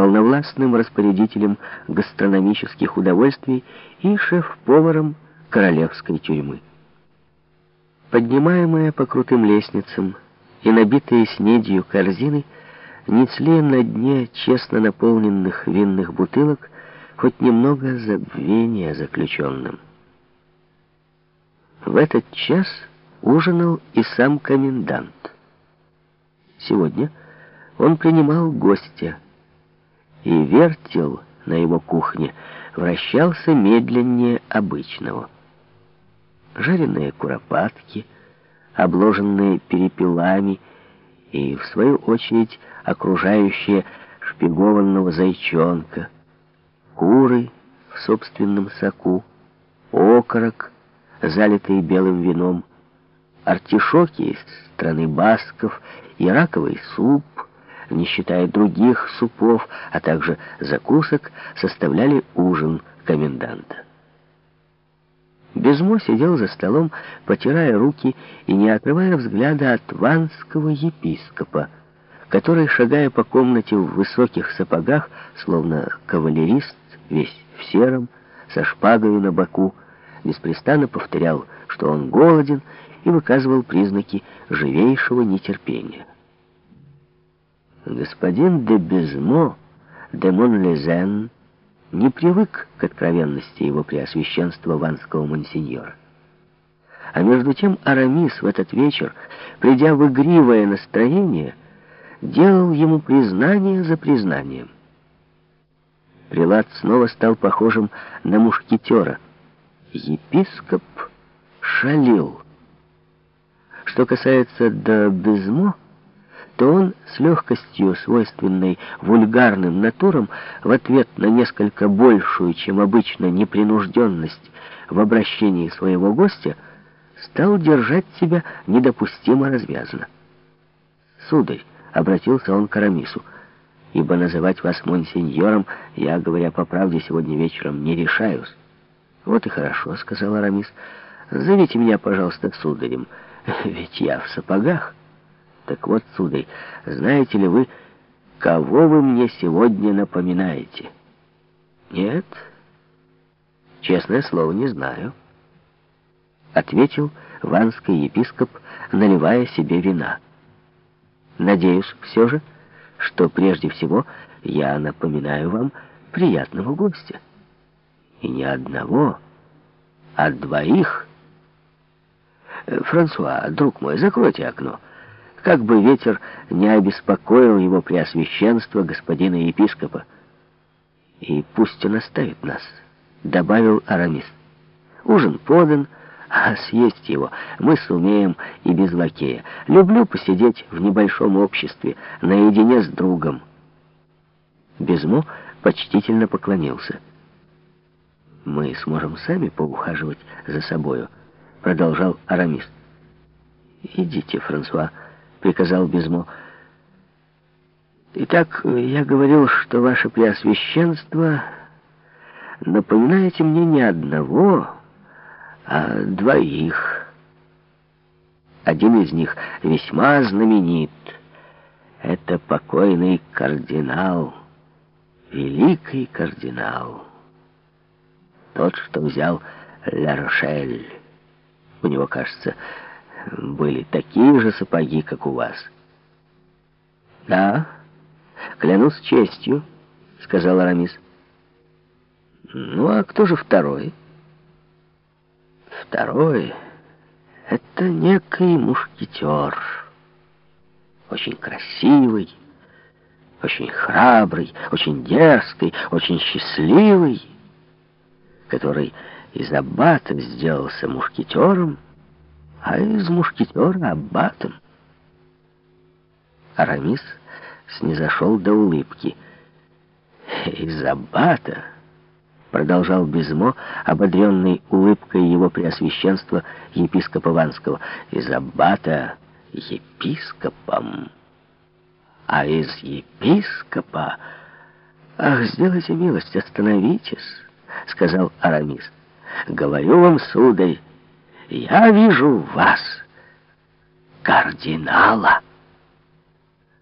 полновластным распорядителем гастрономических удовольствий и шеф-поваром королевской тюрьмы. Поднимаемые по крутым лестницам и набитые снедью корзины несли на дне честно наполненных винных бутылок хоть немного забвения заключенным. В этот час ужинал и сам комендант. Сегодня он принимал гостя, и вертел на его кухне вращался медленнее обычного. Жареные куропатки, обложенные перепелами и, в свою очередь, окружающие шпигованного зайчонка, куры в собственном соку, окорок, залитый белым вином, артишоки из страны басков и раковый суп, не считая других супов, а также закусок, составляли ужин коменданта. Безмо сидел за столом, потирая руки и не отрывая взгляда от ванского епископа, который, шагая по комнате в высоких сапогах, словно кавалерист, весь в сером, со шпагой на боку, беспрестанно повторял, что он голоден, и выказывал признаки живейшего нетерпения. Господин де Безмо де Монлезен не привык к откровенности его преосвященства ванского монсеньора. А между тем Арамис в этот вечер, придя в игривое настроение, делал ему признание за признанием. Прилад снова стал похожим на мушкетера. Епископ шалил. Что касается до Безмо, то он с легкостью, свойственной вульгарным натурам, в ответ на несколько большую, чем обычно, непринужденность в обращении своего гостя, стал держать себя недопустимо развязно. «Сударь», — обратился он к Арамису, — «ибо называть вас монсеньором я, говоря по правде, сегодня вечером не решаюсь». «Вот и хорошо», — сказал Арамис, — «зовите меня, пожалуйста, сударем, ведь я в сапогах». Так вот, сударь, знаете ли вы, кого вы мне сегодня напоминаете? Нет, честное слово, не знаю. Ответил ванский епископ, наливая себе вина. Надеюсь все же, что прежде всего я напоминаю вам приятного гостя. И не одного, а двоих. Франсуа, друг мой, закройте окно как бы ветер не обеспокоил его преосвященство господина епископа. «И пусть он оставит нас», — добавил Арамис. «Ужин подан, а съесть его мы сумеем и без лакея. Люблю посидеть в небольшом обществе, наедине с другом». Безмо почтительно поклонился. «Мы сможем сами поухаживать за собою», — продолжал Арамис. «Идите, Франсуа», — приказал Безмо. «Итак, я говорил, что ваше преосвященство напоминаете мне не одного, а двоих. Один из них весьма знаменит. Это покойный кардинал, великий кардинал. Тот, что взял Ля-Рошель. У него, кажется, были такие же сапоги, как у вас. Да, клянусь честью, сказал Арамис. Ну, а кто же второй? Второй — это некий мушкетер. Очень красивый, очень храбрый, очень дерзкий, очень счастливый, который из аббата сделался мушкетером, а из мушкетера аббатом. Арамис снизошел до улыбки. «Из аббата», — продолжал Безмо, ободренный улыбкой его преосвященства епископа Ванского, «из аббата епископом, а из епископа...» «Ах, сделайте милость, остановитесь», — сказал Арамис. «Говорю вам, сударь, я вижу вас кардинала.